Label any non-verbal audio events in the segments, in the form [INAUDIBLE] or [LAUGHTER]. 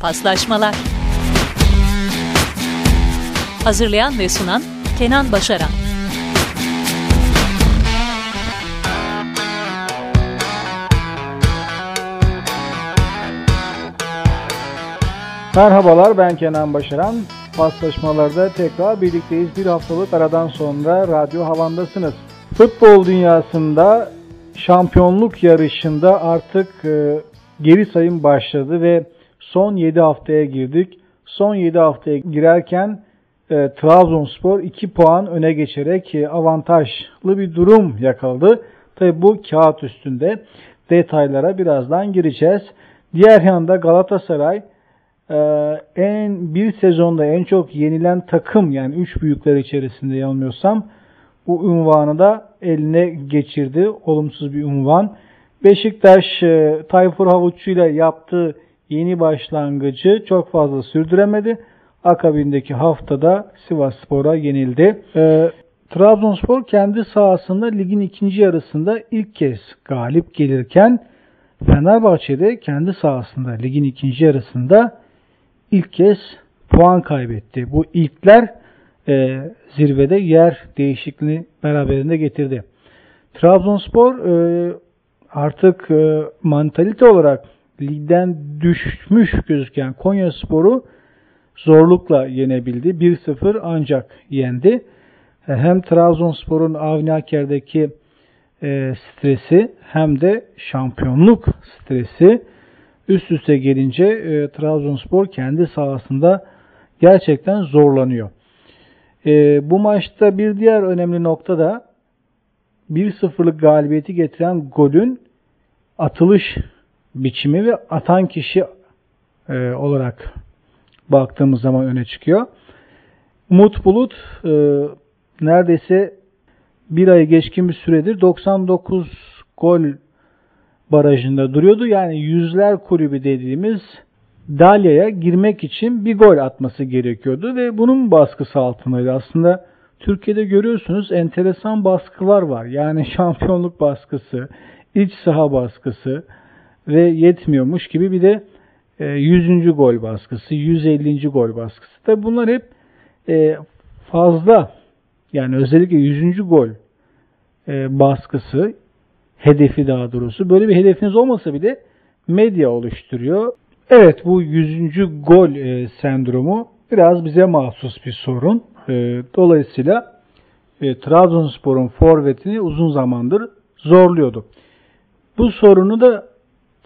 Paslaşmalar Hazırlayan ve sunan Kenan Başaran Merhabalar ben Kenan Başaran. Paslaşmalarda tekrar birlikteyiz. Bir haftalık aradan sonra Radyo Havan'dasınız. Futbol dünyasında şampiyonluk yarışında artık e, geri sayım başladı ve son 7 haftaya girdik. Son 7 haftaya girerken e, Trabzonspor 2 puan öne geçerek e, avantajlı bir durum yakaladı. Tabi bu kağıt üstünde detaylara birazdan gireceğiz. Diğer yanda Galatasaray e, en bir sezonda en çok yenilen takım yani 3 büyükler içerisinde yanılmıyorsam bu unvanı da eline geçirdi. Olumsuz bir unvan. Beşiktaş e, Tayfur Havuççu ile yaptığı yeni başlangıcı çok fazla sürdüremedi. Akabindeki haftada Sivas Spor'a yenildi. E, Trabzonspor kendi sahasında ligin ikinci yarısında ilk kez galip gelirken Fenerbahçe'de kendi sahasında ligin ikinci yarısında ilk kez puan kaybetti. Bu ilkler e, zirvede yer değişikliğini beraberinde getirdi. Trabzonspor e, artık e, mantalite olarak ligden düşmüş gözüken Konya Sporu zorlukla yenebildi. 1-0 ancak yendi. E, hem Trabzonspor'un Avni Aker'deki e, stresi hem de şampiyonluk stresi üst üste gelince e, Trabzonspor kendi sahasında gerçekten zorlanıyor. E, bu maçta bir diğer önemli nokta da 1-0'lık galibiyeti getiren golün atılış biçimi ve atan kişi e, olarak baktığımız zaman öne çıkıyor. Umut Bulut e, neredeyse bir ay geçkin bir süredir 99 gol barajında duruyordu. Yani yüzler kulübü dediğimiz Dalya'ya girmek için bir gol atması gerekiyordu ve bunun baskısı altındaydı. Aslında Türkiye'de görüyorsunuz enteresan baskılar var. Yani [LAUGHS] şampiyonluk baskısı, iç saha baskısı ve yetmiyormuş gibi bir de 100. E, gol baskısı, 150. gol baskısı. Tabi bunlar hep e, fazla yani özellikle 100. gol e, baskısı hedefi daha doğrusu. Böyle bir hedefiniz olmasa bile medya oluşturuyor. Evet bu 100. gol sendromu biraz bize mahsus bir sorun. Dolayısıyla Trabzonspor'un forvetini uzun zamandır zorluyordu. Bu sorunu da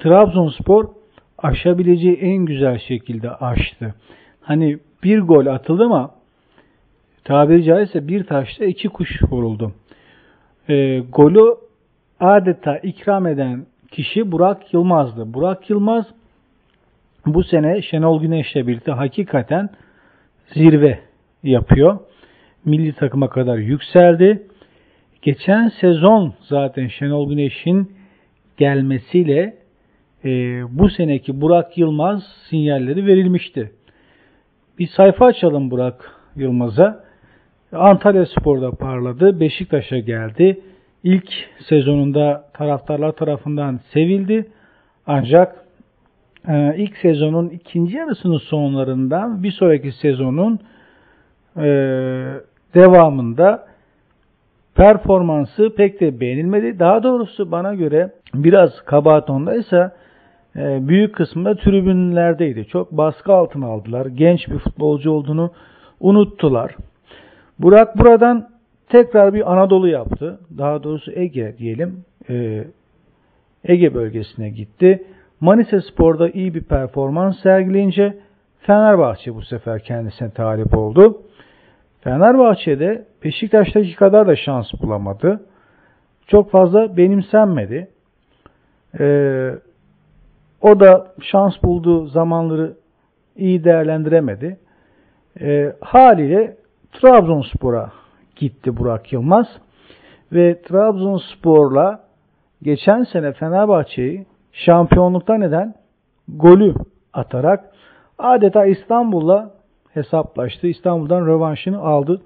Trabzonspor aşabileceği en güzel şekilde aştı. Hani bir gol atıldı ama tabiri caizse bir taşla iki kuş vuruldu. E, golü adeta ikram eden kişi Burak Yılmaz'dı. Burak Yılmaz bu sene Şenol Güneş'le birlikte hakikaten zirve yapıyor. Milli takıma kadar yükseldi. Geçen sezon zaten Şenol Güneş'in gelmesiyle e, bu seneki Burak Yılmaz sinyalleri verilmişti. Bir sayfa açalım Burak Yılmaz'a. Antalya Spor'da parladı. Beşiktaş'a geldi ilk sezonunda taraftarlar tarafından sevildi. Ancak e, ilk sezonun ikinci yarısının sonlarından bir sonraki sezonun e, devamında performansı pek de beğenilmedi. Daha doğrusu bana göre biraz kabahat ondaysa e, büyük kısmında tribünlerdeydi. Çok baskı altına aldılar. Genç bir futbolcu olduğunu unuttular. Burak buradan Tekrar bir Anadolu yaptı. Daha doğrusu Ege diyelim. Ee, Ege bölgesine gitti. Manisa Spor'da iyi bir performans sergileyince Fenerbahçe bu sefer kendisine talip oldu. Fenerbahçe'de Beşiktaş'taki kadar da şans bulamadı. Çok fazla benimsenmedi. Ee, o da şans bulduğu zamanları iyi değerlendiremedi. Ee, haliyle Trabzonspor'a gitti Burak Yılmaz. Ve Trabzonspor'la geçen sene Fenerbahçe'yi şampiyonlukta neden golü atarak adeta İstanbul'la hesaplaştı. İstanbul'dan rövanşını aldı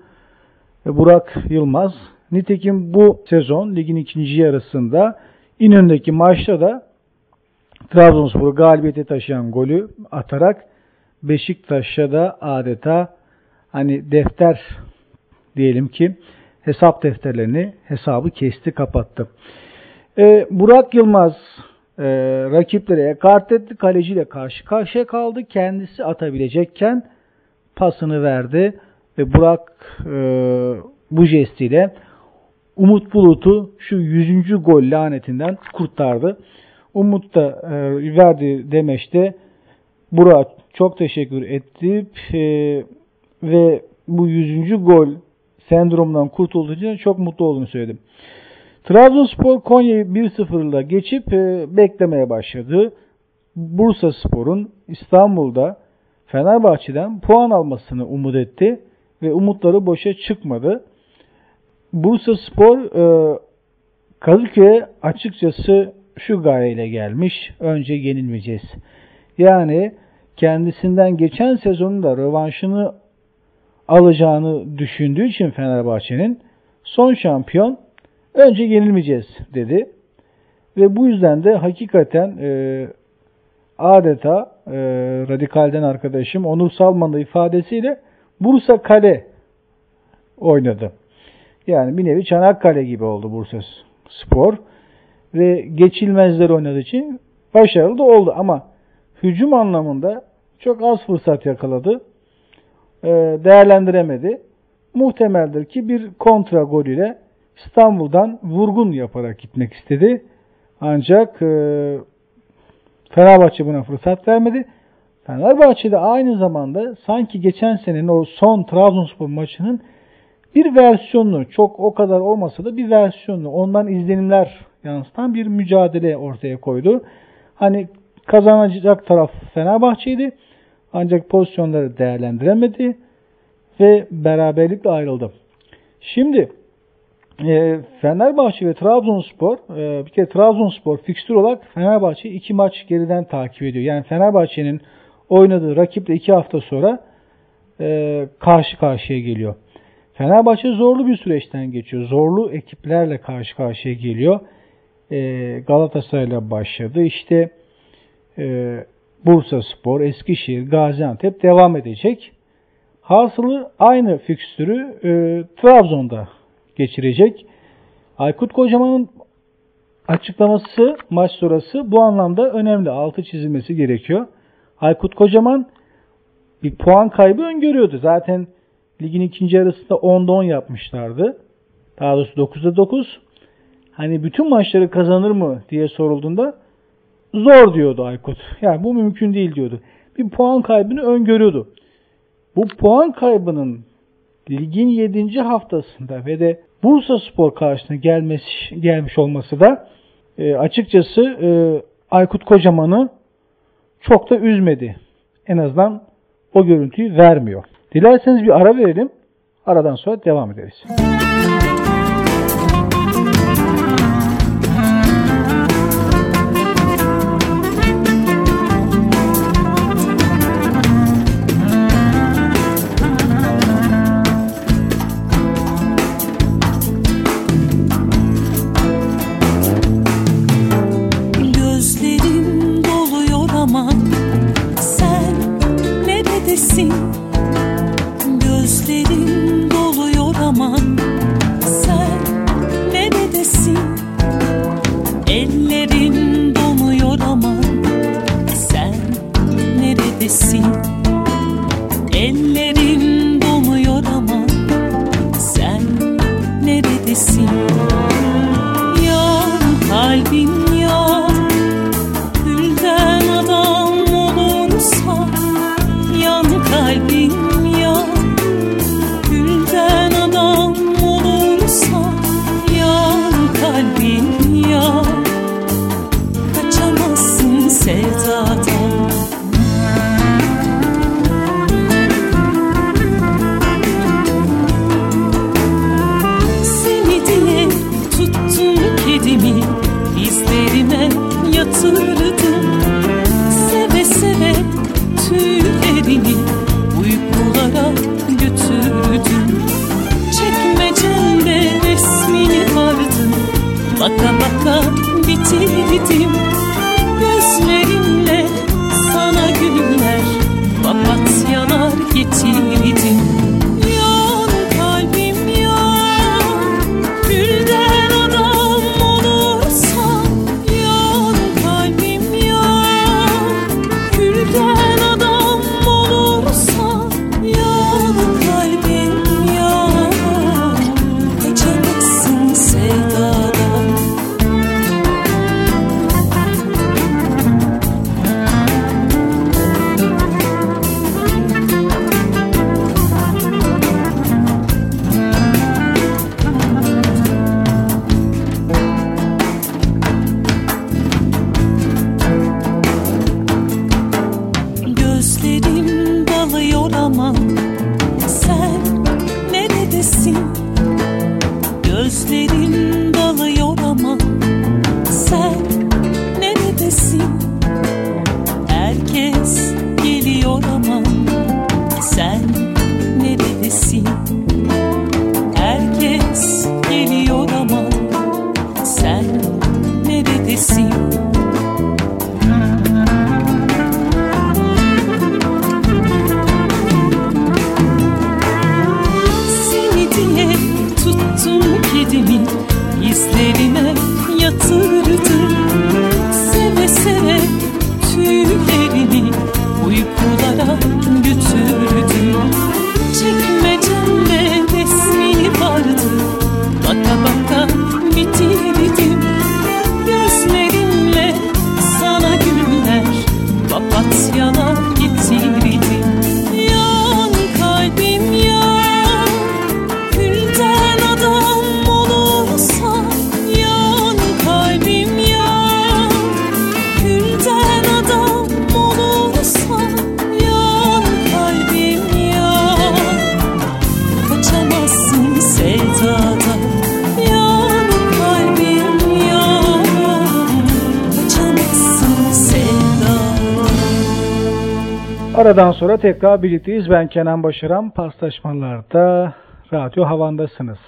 Burak Yılmaz. Nitekim bu sezon ligin ikinci yarısında İnönü'ndeki maçta da Trabzonspor'u galibiyete taşıyan golü atarak Beşiktaş'a da adeta hani defter diyelim ki hesap defterlerini hesabı kesti kapattı. Ee, Burak Yılmaz e, rakiplere kart etti. Kaleciyle karşı karşıya kaldı. Kendisi atabilecekken pasını verdi ve Burak e, bu jestiyle Umut Bulut'u şu 100. gol lanetinden kurtardı. Umut da e, verdiği demeçte Burak çok teşekkür etti e, ve bu 100. gol sendromundan kurtulduğu için çok mutlu olduğunu söyledim. Trabzonspor Konya'yı 1-0'la geçip e, beklemeye başladı. Bursa Spor'un İstanbul'da Fenerbahçe'den puan almasını umut etti ve umutları boşa çıkmadı. Bursa Spor e, Kadıköy'e açıkçası şu gayeyle gelmiş. Önce yenilmeyeceğiz. Yani kendisinden geçen sezonun da rövanşını alacağını düşündüğü için Fenerbahçe'nin son şampiyon önce yenilmeyeceğiz dedi. Ve bu yüzden de hakikaten e, adeta e, radikalden arkadaşım Onur Salman'ın ifadesiyle Bursa Kale oynadı. Yani bir nevi Çanakkale gibi oldu Bursa Spor. Ve geçilmezler oynadığı için başarılı da oldu. Ama hücum anlamında çok az fırsat yakaladı. E, değerlendiremedi. Muhtemeldir ki bir kontra gol ile İstanbul'dan vurgun yaparak gitmek istedi. Ancak e, Fenerbahçe buna fırsat vermedi. Fenerbahçe de aynı zamanda sanki geçen senenin o son Trabzonspor maçının bir versiyonunu çok o kadar olmasa da bir versiyonunu ondan izlenimler yansıtan bir mücadele ortaya koydu. Hani kazanacak taraf Fenerbahçe'ydi. Ancak pozisyonları değerlendiremedi ve beraberlikle ayrıldı. Şimdi e, Fenerbahçe ve Trabzonspor e, bir kere Trabzonspor fikstür olarak Fenerbahçe iki maç geriden takip ediyor. Yani Fenerbahçe'nin oynadığı rakiple iki hafta sonra e, karşı karşıya geliyor. Fenerbahçe zorlu bir süreçten geçiyor. Zorlu ekiplerle karşı karşıya geliyor. E, Galatasaray'la başladı. İşte e, Bursa Spor, Eskişehir, Gaziantep devam edecek. Hasılı aynı fikstürü e, Trabzon'da geçirecek. Aykut Kocaman'ın açıklaması maç sonrası bu anlamda önemli. Altı çizilmesi gerekiyor. Aykut Kocaman bir puan kaybı öngörüyordu. Zaten ligin ikinci yarısında 10'da 10 yapmışlardı. Daha doğrusu 9'da 9. Hani bütün maçları kazanır mı diye sorulduğunda zor diyordu Aykut. Yani bu mümkün değil diyordu. Bir puan kaybını öngörüyordu. Bu puan kaybının ligin 7. haftasında ve de Bursa Spor karşısına gelmiş, gelmiş olması da e, açıkçası e, Aykut Kocaman'ı çok da üzmedi. En azından o görüntüyü vermiyor. Dilerseniz bir ara verelim. Aradan sonra devam ederiz. Müzik You. Aradan sonra tekrar birlikteyiz. Ben Kenan Başaran. Paslaşmalarda Radyo Havan'dasınız.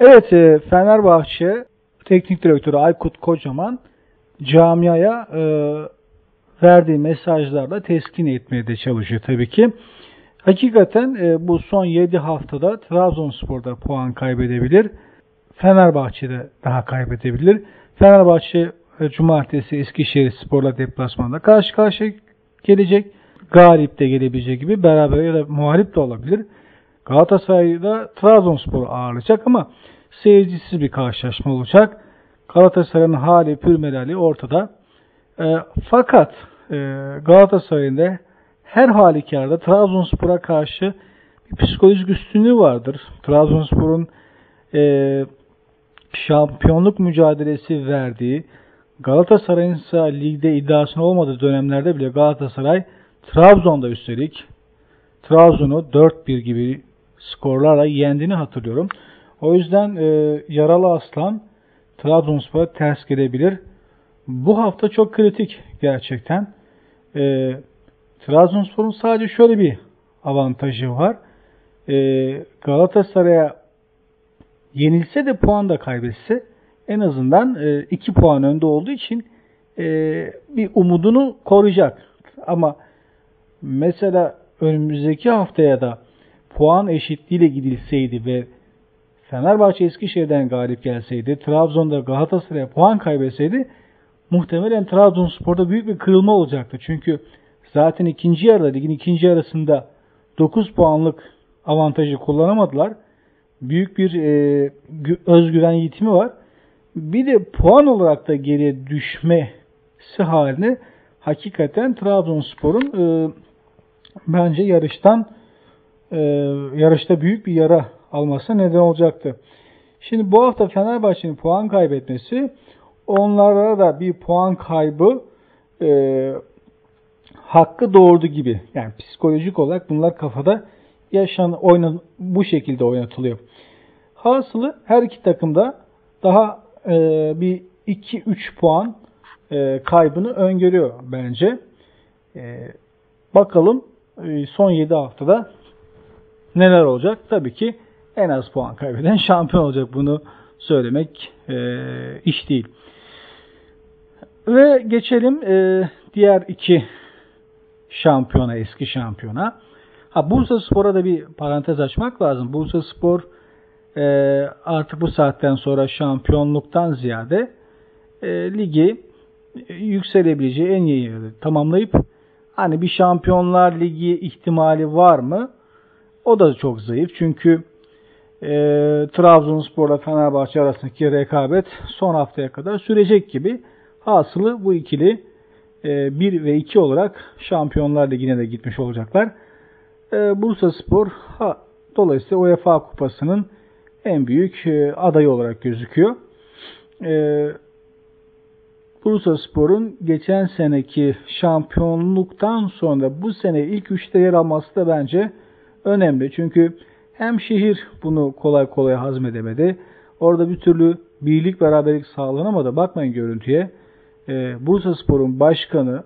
Evet e, Fenerbahçe Teknik Direktörü Aykut Kocaman camiaya e, verdiği mesajlarla teskin etmeye de çalışıyor tabii ki. Hakikaten e, bu son 7 haftada Trabzonspor'da puan kaybedebilir. Fenerbahçe'de daha kaybedebilir. Fenerbahçe e, Cumartesi Eskişehir Spor'la deplasmanda karşı karşıya gelecek galip de gelebilecek gibi beraber ya da muhalif de olabilir. Galatasaray'da Trabzonspor ağırlayacak ama seyircisiz bir karşılaşma olacak. Galatasaray'ın hali pürmelali ortada. E, fakat e, Galatasaray'ın da her halükarda Trabzonspor'a karşı bir psikolojik üstünlüğü vardır. Trabzonspor'un e, şampiyonluk mücadelesi verdiği Galatasaray'ın ise ligde iddiasının olmadığı dönemlerde bile Galatasaray Trabzon'da üstelik Trabzon'u 4-1 gibi skorlarla yendiğini hatırlıyorum. O yüzden e, yaralı aslan Trabzonspor'a ters gelebilir. Bu hafta çok kritik gerçekten. E, Trabzonspor'un sadece şöyle bir avantajı var. E, Galatasaray'a yenilse de puan da kaybetse en azından 2 e, puan önde olduğu için e, bir umudunu koruyacak. Ama mesela önümüzdeki haftaya da puan eşitliğiyle gidilseydi ve Fenerbahçe Eskişehir'den galip gelseydi, Trabzon'da Galatasaray'a puan kaybetseydi muhtemelen Trabzonspor'da büyük bir kırılma olacaktı. Çünkü zaten ikinci yarıda, ligin ikinci yarısında 9 puanlık avantajı kullanamadılar. Büyük bir e, özgüven yitimi var. Bir de puan olarak da geriye düşmesi haline hakikaten Trabzonspor'un e, bence yarıştan e, yarışta büyük bir yara alması neden olacaktı. Şimdi bu hafta Fenerbahçe'nin puan kaybetmesi onlara da bir puan kaybı e, hakkı doğurdu gibi. Yani psikolojik olarak bunlar kafada yaşan oynan bu şekilde oynatılıyor. Hasılı her iki takım da daha e, bir 2-3 puan e, kaybını öngörüyor bence. E, bakalım son 7 haftada neler olacak? Tabii ki en az puan kaybeden [LAUGHS] şampiyon olacak. Bunu söylemek e, iş değil. Ve geçelim e, diğer iki şampiyona, eski şampiyona. Ha Bursa Spor'a da bir parantez açmak lazım. Bursa Spor e, artık bu saatten sonra şampiyonluktan ziyade e, ligi yükselebileceği en iyi yeri tamamlayıp hani bir Şampiyonlar Ligi ihtimali var mı? O da çok zayıf. Çünkü e, Trabzonspor'la Fenerbahçe arasındaki rekabet son haftaya kadar sürecek gibi. Hasılı bu ikili e, 1 ve 2 olarak Şampiyonlar Ligi'ne de gitmiş olacaklar. E, Bursa Spor ha, dolayısıyla UEFA Kupası'nın en büyük e, adayı olarak gözüküyor. E, Bursa Spor'un geçen seneki şampiyonluktan sonra bu sene ilk üçte yer alması da bence önemli. Çünkü hem şehir bunu kolay kolay hazmedemedi. Orada bir türlü birlik beraberlik sağlanamadı. Bakmayın görüntüye. Ee, Bursa Spor'un başkanı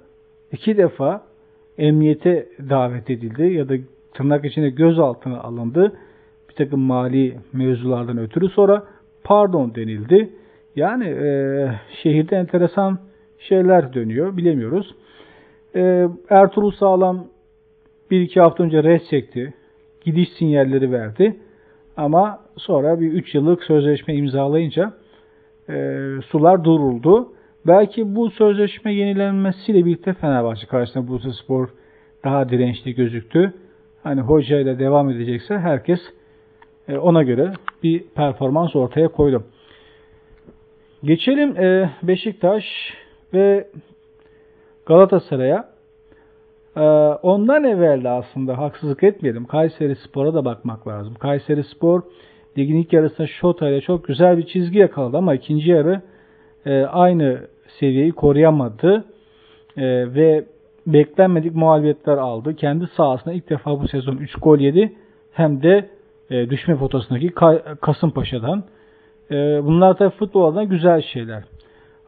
iki defa emniyete davet edildi ya da tırnak içinde gözaltına alındı. Bir takım mali mevzulardan ötürü sonra pardon denildi. Yani e, şehirde enteresan şeyler dönüyor. Bilemiyoruz. E, Ertuğrul Sağlam bir iki hafta önce res çekti. Gidiş sinyalleri verdi. Ama sonra bir 3 yıllık sözleşme imzalayınca e, sular duruldu. Belki bu sözleşme yenilenmesiyle birlikte Fenerbahçe karşısında Bursa Spor daha dirençli gözüktü. Hani hocayla devam edecekse herkes e, ona göre bir performans ortaya koydu. Geçelim e, Beşiktaş ve Galatasaray'a. E, ondan evvel de aslında haksızlık etmeyelim. Kayseri Spor'a da bakmak lazım. Kayseri Spor ligin ilk yarısında Şota çok güzel bir çizgi yakaladı ama ikinci yarı e, aynı seviyeyi koruyamadı e, ve beklenmedik muhalefetler aldı. Kendi sahasında ilk defa bu sezon 3 gol yedi. Hem de e, düşme fotoğrafındaki Kasımpaşa'dan. E, bunlar tabii futbol adına güzel şeyler.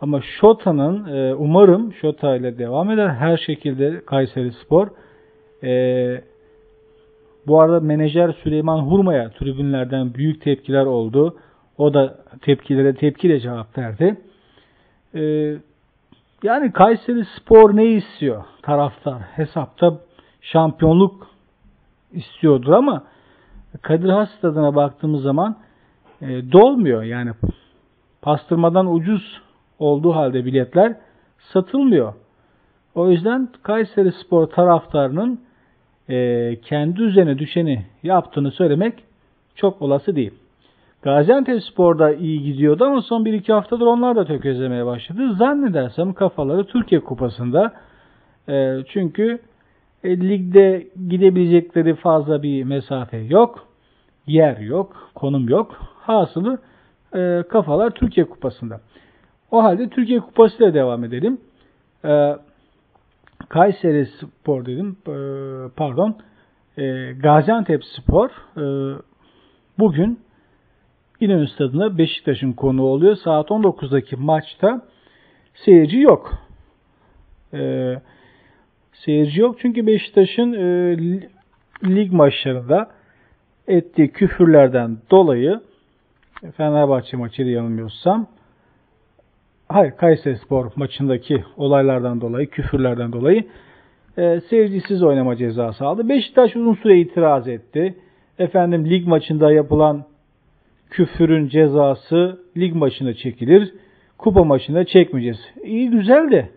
Ama Şota'nın e, umarım Şota ile devam eder. Her şekilde Kayseri Spor. E, bu arada menajer Süleyman Hurma'ya tribünlerden büyük tepkiler oldu. O da tepkilere tepkiyle cevap verdi. E, yani Kayseri Spor ne istiyor taraftar? Hesapta şampiyonluk istiyordur ama Kadir Has stadına baktığımız zaman e, dolmuyor. Yani pastırmadan ucuz olduğu halde biletler satılmıyor. O yüzden Kayseri Spor taraftarının e, kendi üzerine düşeni yaptığını söylemek çok olası değil. Gaziantep Spor'da iyi gidiyordu ama son 1-2 haftadır onlar da tökezlemeye başladı. Zannedersem kafaları Türkiye Kupası'nda. E, çünkü e, ligde gidebilecekleri fazla bir mesafe yok. Yer yok, konum yok. Hasılı e, kafalar Türkiye Kupası'nda. O halde Türkiye Kupası ile devam edelim. E, Kayseri Spor dedim, e, pardon, e, Gaziantep Spor e, bugün İnönü Stadı'nda Beşiktaş'ın konu oluyor. Saat 19'daki maçta seyirci yok. E, seyirci yok çünkü Beşiktaş'ın e, lig maçlarında ettiği küfürlerden dolayı Fenerbahçe maçıydı yanılmıyorsam hayır Kayseri Spor maçındaki olaylardan dolayı, küfürlerden dolayı e, seyircisiz oynama cezası aldı. Beşiktaş uzun süre itiraz etti. Efendim lig maçında yapılan küfürün cezası lig maçında çekilir. Kupa maçında çekmeyeceğiz. İyi güzel de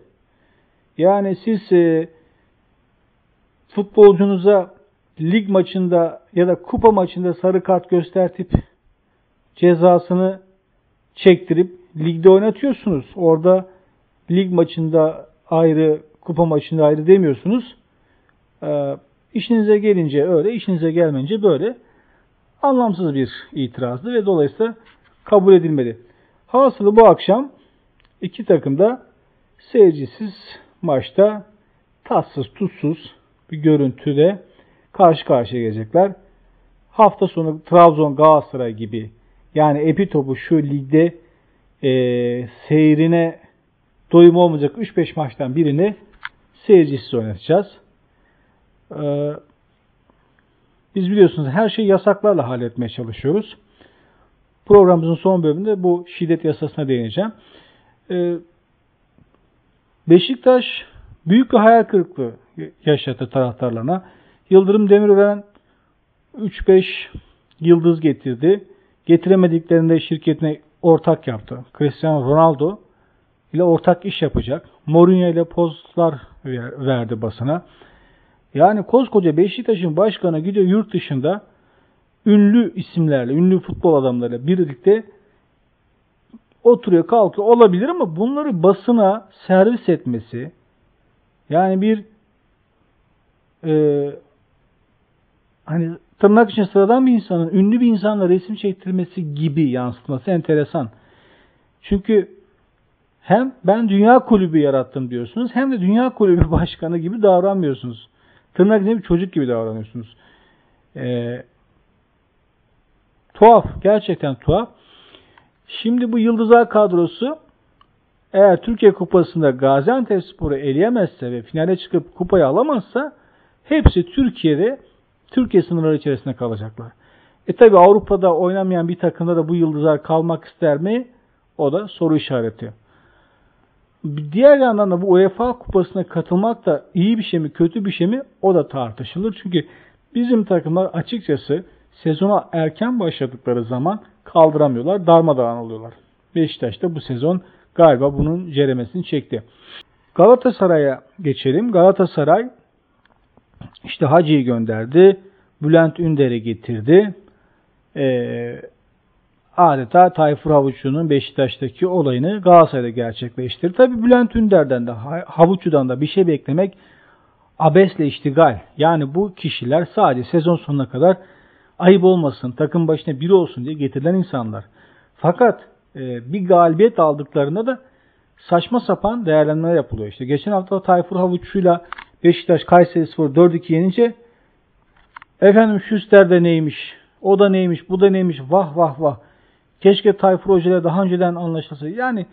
yani siz e, futbolcunuza lig maçında ya da kupa maçında sarı kart göstertip cezasını çektirip ligde oynatıyorsunuz. Orada lig maçında ayrı, kupa maçında ayrı demiyorsunuz. Ee, işinize gelince öyle, işinize gelmeyince böyle anlamsız bir itirazdı ve dolayısıyla kabul edilmedi. Hasılı bu akşam iki takım da seyircisiz maçta tatsız tutsuz bir görüntüde karşı karşıya gelecekler. Hafta sonu Trabzon Galatasaray gibi yani epitopu şu ligde e, seyrine doyum olmayacak 3-5 maçtan birini seyircisiz oynatacağız. Ee, biz biliyorsunuz her şeyi yasaklarla halletmeye çalışıyoruz. Programımızın son bölümünde bu şiddet yasasına değineceğim. Ee, Beşiktaş büyük bir hayal kırıklığı yaşattı taraftarlarına. Yıldırım Demirören 3-5 yıldız getirdi. Getiremediklerinde şirketine ortak yaptı. Cristiano Ronaldo ile ortak iş yapacak. Mourinho ile postlar verdi basına. Yani koskoca Beşiktaş'ın başkanı gidiyor yurt dışında ünlü isimlerle, ünlü futbol adamlarıyla birlikte oturuyor kalkıyor olabilir ama bunları basına servis etmesi yani bir e, hani tırnak için sıradan bir insanın ünlü bir insanla resim çektirmesi gibi yansıtması enteresan. Çünkü hem ben dünya kulübü yarattım diyorsunuz hem de dünya kulübü [LAUGHS] başkanı gibi davranmıyorsunuz. Tırnak içinde bir çocuk gibi davranıyorsunuz. Ee, tuhaf. Gerçekten tuhaf. Şimdi bu Yıldızlar kadrosu eğer Türkiye Kupası'nda Gaziantep Spor'u eleyemezse ve finale çıkıp kupayı alamazsa hepsi Türkiye'de Türkiye sınırları içerisinde kalacaklar. E tabi Avrupa'da oynamayan bir takımda da bu yıldızlar kalmak ister mi? O da soru işareti. Diğer yandan da bu UEFA kupasına katılmak da iyi bir şey mi kötü bir şey mi o da tartışılır. Çünkü bizim takımlar açıkçası sezona erken başladıkları zaman kaldıramıyorlar, darmadağın oluyorlar. Beşiktaş da bu sezon galiba bunun ceremesini çekti. Galatasaray'a geçelim. Galatasaray işte Hacı'yı gönderdi. Bülent Ünder'i getirdi. Ee, adeta Tayfur Havuçlu'nun Beşiktaş'taki olayını Galatasaray'da gerçekleştirdi. Tabi Bülent Ünder'den de Havuçlu'dan da bir şey beklemek abesle iştigal. Yani bu kişiler sadece sezon sonuna kadar ayıp olmasın, takım başına biri olsun diye getirilen insanlar. Fakat e, bir galibiyet aldıklarında da saçma sapan değerlenmeler yapılıyor. İşte geçen hafta Tayfur Havuççu'yla Beşiktaş Kayseri Spor 4-2 yenince efendim Şüster de neymiş, o da neymiş, bu da neymiş, vah vah vah. Keşke Tayfur Hoca daha önceden anlaşılsa. Yani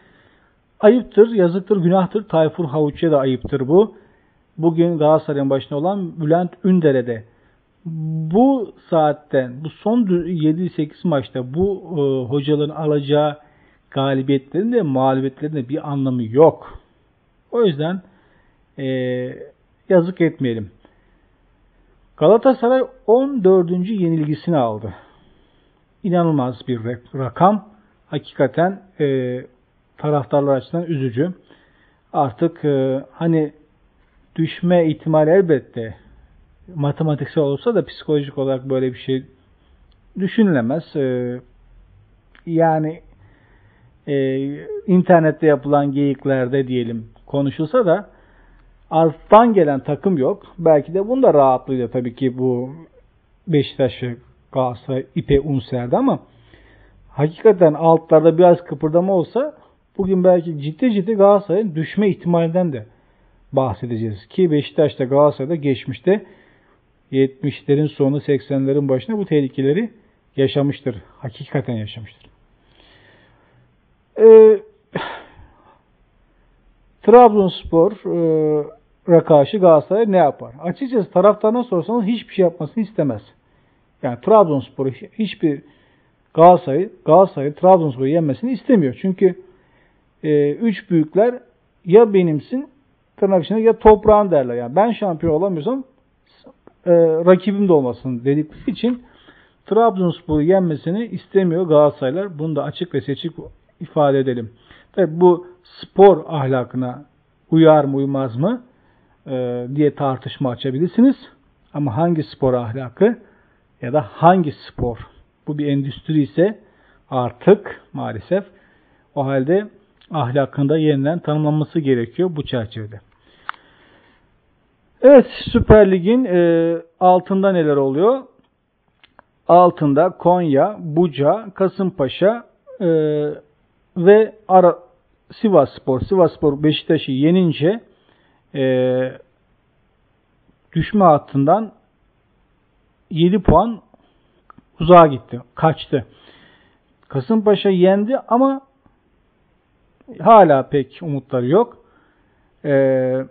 ayıptır, yazıktır, günahtır. Tayfur Havuç'a da ayıptır bu. Bugün Galatasaray'ın başında olan Bülent Ünder'e bu saatten, bu son 7-8 maçta bu e, hocaların alacağı galibiyetlerin de mağlubiyetlerin de bir anlamı yok. O yüzden e, yazık etmeyelim. Galatasaray 14. yenilgisini aldı. İnanılmaz bir rakam. Hakikaten e, taraftarlar açısından üzücü. Artık e, hani düşme ihtimali elbette matematiksel olsa da psikolojik olarak böyle bir şey düşünülemez. E, yani e, internette yapılan geyiklerde diyelim konuşulsa da alttan gelen takım yok. Belki de bunda rahatlığıyla tabii ki bu Beşiktaş ve Galatasaray ipe unserdi ama hakikaten altlarda biraz kıpırdama olsa bugün belki ciddi ciddi Galatasaray'ın düşme ihtimalinden de bahsedeceğiz. Ki Beşiktaş'ta Galatasaray'da geçmişte 70'lerin sonu 80'lerin başında bu tehlikeleri yaşamıştır. Hakikaten yaşamıştır. Ee, Trabzonspor e, karşı Galatasaray ne yapar? Açıkçası taraftarına sorsanız hiçbir şey yapmasını istemez. Yani Trabzonspor hiçbir Galatasaray, Galatasaray Trabzonspor'u yenmesini istemiyor. Çünkü e, üç büyükler ya benimsin tırnak içinde ya toprağın derler. Yani ben şampiyon olamıyorsam e, rakibim de olmasın dedikleri için Trabzonspor'u yenmesini istemiyor Galatasaraylar. Bunu da açık ve seçik ifade edelim. Tabi bu spor ahlakına uyar mı uymaz mı e, diye tartışma açabilirsiniz. Ama hangi spor ahlakı ya da hangi spor bu bir endüstri ise artık maalesef o halde ahlakında yeniden tanımlanması gerekiyor bu çerçevede. Evet Süper Lig'in e, altında neler oluyor? Altında Konya, Buca, Kasımpaşa e, ve Ara, Sivas Spor. Sivas Spor Beşiktaş'ı yenince e, düşme hattından 7 puan uzağa gitti. Kaçtı. Kasımpaşa yendi ama hala pek umutları yok. Ee,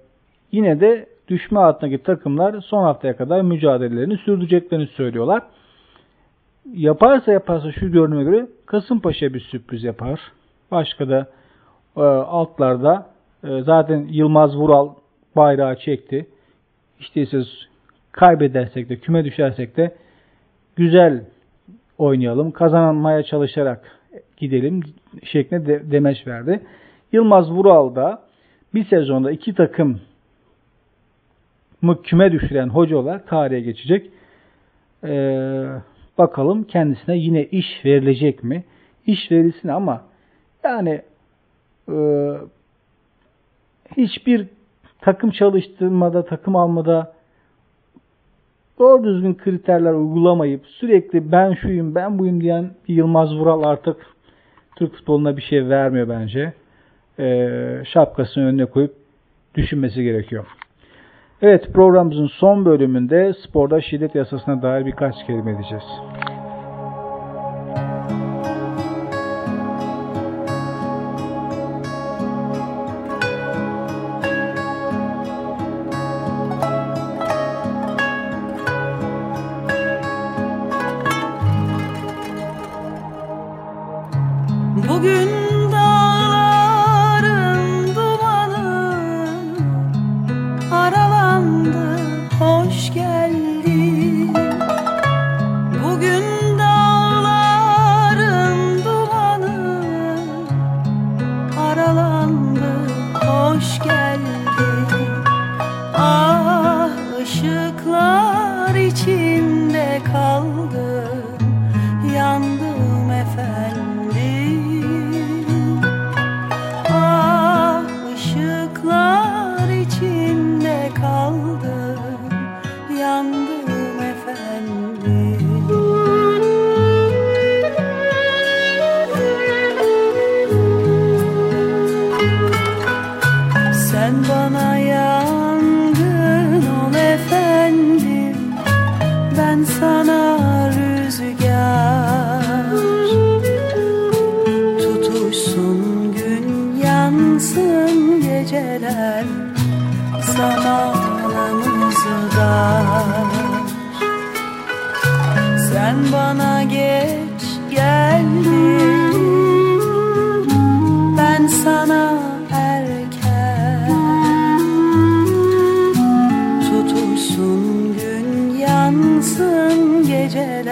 yine de düşme hattındaki takımlar son haftaya kadar mücadelelerini sürdüreceklerini söylüyorlar. Yaparsa yaparsa şu görünüme göre Kasımpaşa bir sürpriz yapar. Başka da e, altlarda e, zaten Yılmaz Vural bayrağı çekti. İşte siz kaybedersek de küme düşersek de güzel oynayalım, kazanmaya çalışarak gidelim şeklinde de, demeç verdi. Yılmaz Vural da bir sezonda iki takım mı küme düşüren hoca olarak tarihe geçecek. Ee, bakalım kendisine yine iş verilecek mi? İş verilsin ama yani e, hiçbir takım çalıştırmada, takım almada doğru düzgün kriterler uygulamayıp sürekli ben şuyum, ben buyum diyen Yılmaz Vural artık Türk futboluna bir şey vermiyor bence. e, şapkasını önüne koyup düşünmesi gerekiyor. Evet programımızın son bölümünde sporda şiddet yasasına dair birkaç kelime edeceğiz.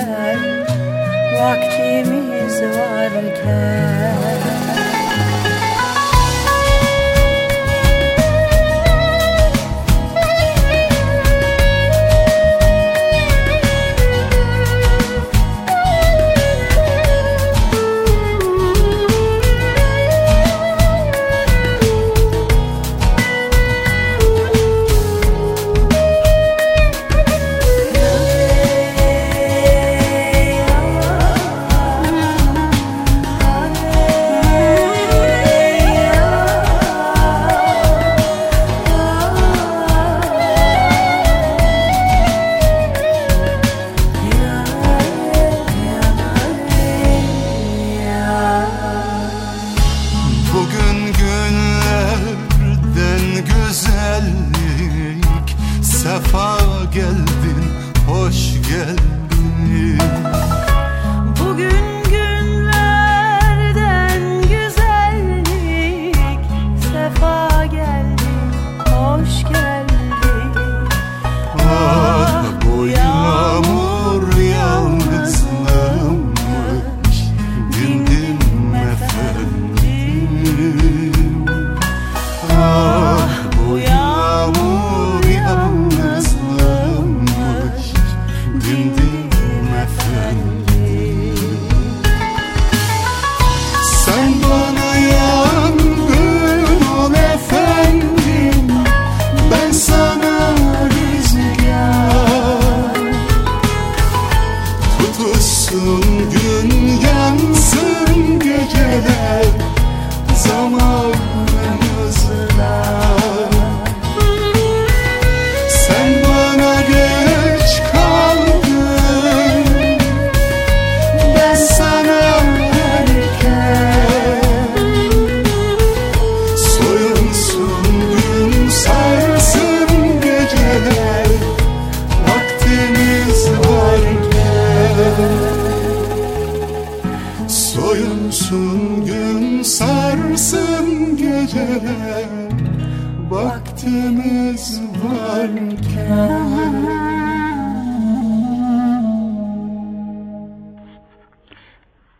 Bye.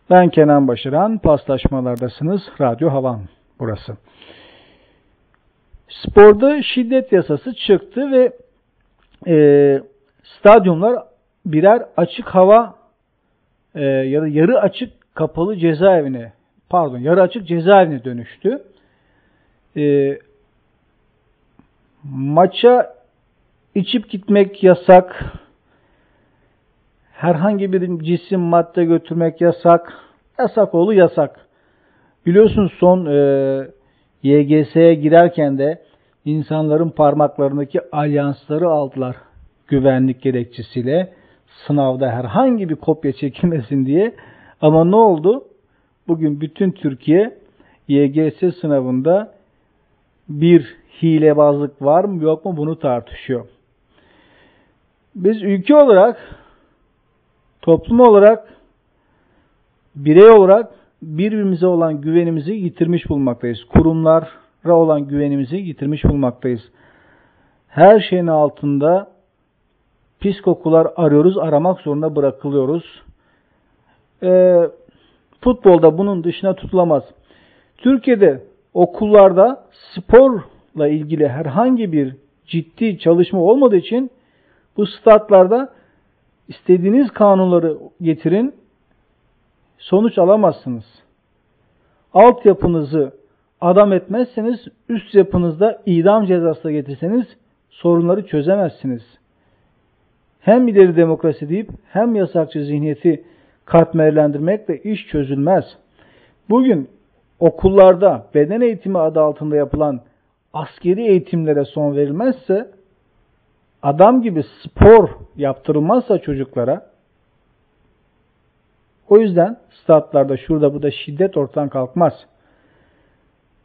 Ben Kenan Başaran, paslaşmalardasınız. Radyo Havan burası. Sporda şiddet yasası çıktı ve e, stadyumlar birer açık hava e, ya da yarı açık kapalı cezaevine pardon yarı açık cezaevine dönüştü. E, maça içip gitmek yasak, herhangi bir cisim madde götürmek yasak. Yasak oğlu yasak. Biliyorsunuz son e, YGS'ye girerken de insanların parmaklarındaki alyansları aldılar güvenlik gerekçesiyle sınavda herhangi bir kopya çekilmesin diye. Ama ne oldu? Bugün bütün Türkiye YGS sınavında bir hilebazlık var mı yok mu bunu tartışıyor. Biz ülke olarak, toplum olarak, birey olarak birbirimize olan güvenimizi yitirmiş bulmaktayız. Kurumlara olan güvenimizi yitirmiş bulmaktayız. Her şeyin altında pis kokular arıyoruz, aramak zorunda bırakılıyoruz. E, futbolda bunun dışına tutulamaz. Türkiye'de okullarda sporla ilgili herhangi bir ciddi çalışma olmadığı için bu statlarda istediğiniz kanunları getirin, sonuç alamazsınız. Altyapınızı adam etmezseniz üst yapınızda idam cezası getirseniz sorunları çözemezsiniz. Hem ileri demokrasi deyip hem yasakçı zihniyeti katmerlendirmekle iş çözülmez. Bugün okullarda beden eğitimi adı altında yapılan askeri eğitimlere son verilmezse adam gibi spor yaptırılmazsa çocuklara o yüzden statlarda şurada bu da şiddet ortadan kalkmaz.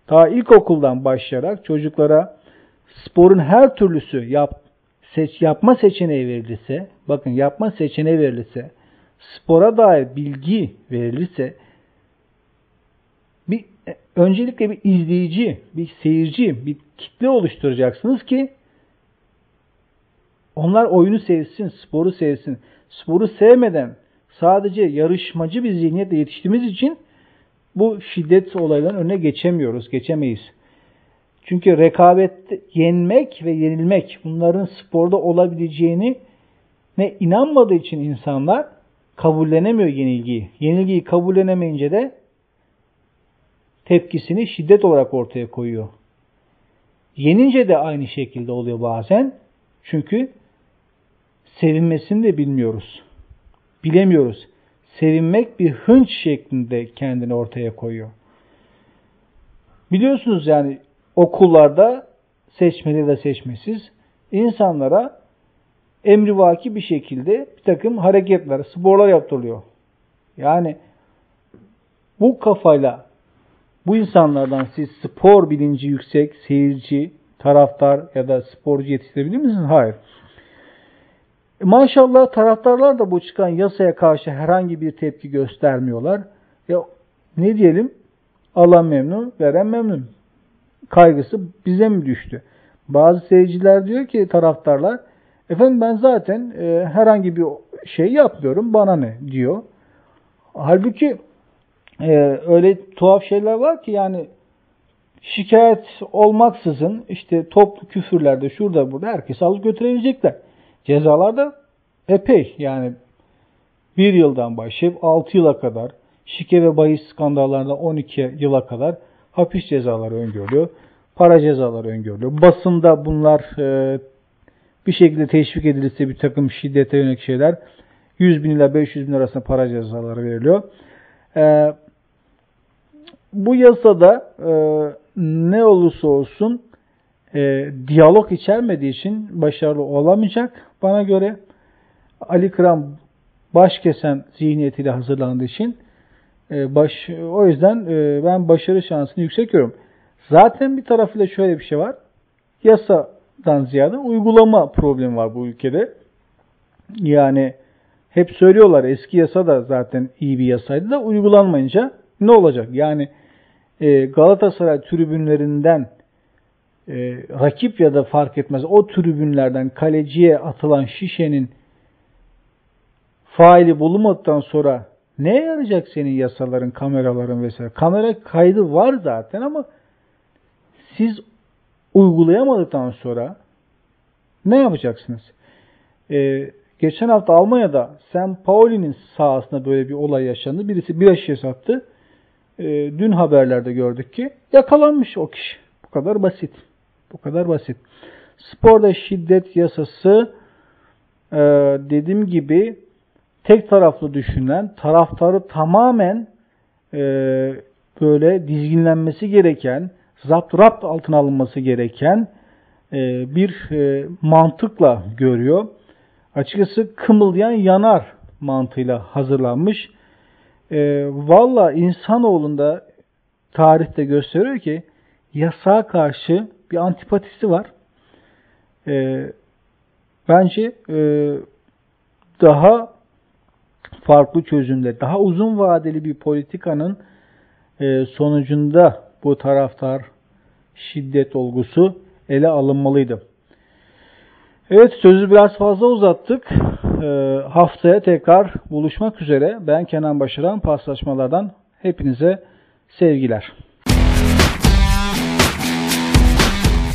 Ta ilkokuldan başlayarak çocuklara sporun her türlüsü yap, seç, yapma seçeneği verilirse, bakın yapma seçeneği verilirse, spora dair bilgi verilirse, bir öncelikle bir izleyici, bir seyirci, bir kitle oluşturacaksınız ki onlar oyunu sevsin, sporu sevsin. Sporu sevmeden sadece yarışmacı bir zihniyetle yetiştiğimiz için bu şiddet olaylarının önüne geçemiyoruz, geçemeyiz. Çünkü rekabet yenmek ve yenilmek bunların sporda olabileceğini ne inanmadığı için insanlar kabullenemiyor yenilgiyi. Yenilgiyi kabullenemeyince de tepkisini şiddet olarak ortaya koyuyor. Yenince de aynı şekilde oluyor bazen. Çünkü sevinmesini de bilmiyoruz. Bilemiyoruz. Sevinmek bir hınç şeklinde kendini ortaya koyuyor. Biliyorsunuz yani okullarda seçmeli de seçmesiz insanlara emrivaki bir şekilde bir takım hareketler, sporlar yaptırılıyor. Yani bu kafayla bu insanlardan siz spor bilinci yüksek, seyirci, taraftar ya da sporcu yetiştirebilir misiniz? Hayır. E maşallah taraftarlar da bu çıkan yasaya karşı herhangi bir tepki göstermiyorlar. Ya ne diyelim? Alan memnun, veren memnun kaygısı bize mi düştü? Bazı seyirciler diyor ki taraftarlar efendim ben zaten e, herhangi bir şey yapmıyorum bana ne diyor. Halbuki e, öyle tuhaf şeyler var ki yani şikayet olmaksızın işte toplu küfürlerde şurada burada herkes alıp götürebilecekler. Cezalar da epey yani bir yıldan başlayıp 6 yıla kadar şike ve bahis skandallarında 12 yıla kadar hapis cezaları öngörülüyor. Para cezaları öngörülüyor. Basında bunlar e, bir şekilde teşvik edilirse bir takım şiddete yönelik şeyler 100 bin ila 500 bin arasında para cezaları veriliyor. E, bu yasada e, ne olursa olsun e, diyalog içermediği için başarılı olamayacak. Bana göre Ali Kıram baş kesen zihniyetiyle hazırlandığı için e, baş, o yüzden e, ben başarı şansını yüksek görüyorum. Zaten bir tarafıyla şöyle bir şey var. Yasadan ziyade uygulama problemi var bu ülkede. Yani hep söylüyorlar eski yasa da zaten iyi bir yasaydı da uygulanmayınca ne olacak? Yani e, Galatasaray tribünlerinden rakip ya da fark etmez o tribünlerden kaleciye atılan şişenin faili bulunmadıktan sonra ne yarayacak senin yasaların, kameraların vesaire? Kamera kaydı var zaten ama siz uygulayamadıktan sonra ne yapacaksınız? Ee, geçen hafta Almanya'da St. Pauli'nin sahasında böyle bir olay yaşandı. Birisi bir şişe sattı. Ee, dün haberlerde gördük ki yakalanmış o kişi. Bu kadar basit. Bu kadar basit. Sporda şiddet yasası e, dediğim gibi tek taraflı düşünen, taraftarı tamamen e, böyle dizginlenmesi gereken, zapt rapt altına alınması gereken e, bir e, mantıkla görüyor. Açıkçası kımıldayan yanar mantığıyla hazırlanmış. E, Valla insanoğlunda tarihte gösteriyor ki yasağa karşı bir antipatisi var. E, bence e, daha farklı çözümler, daha uzun vadeli bir politikanın e, sonucunda bu taraftar şiddet olgusu ele alınmalıydı. Evet sözü biraz fazla uzattık. E, haftaya tekrar buluşmak üzere. Ben Kenan Başaran paslaşmalardan hepinize sevgiler.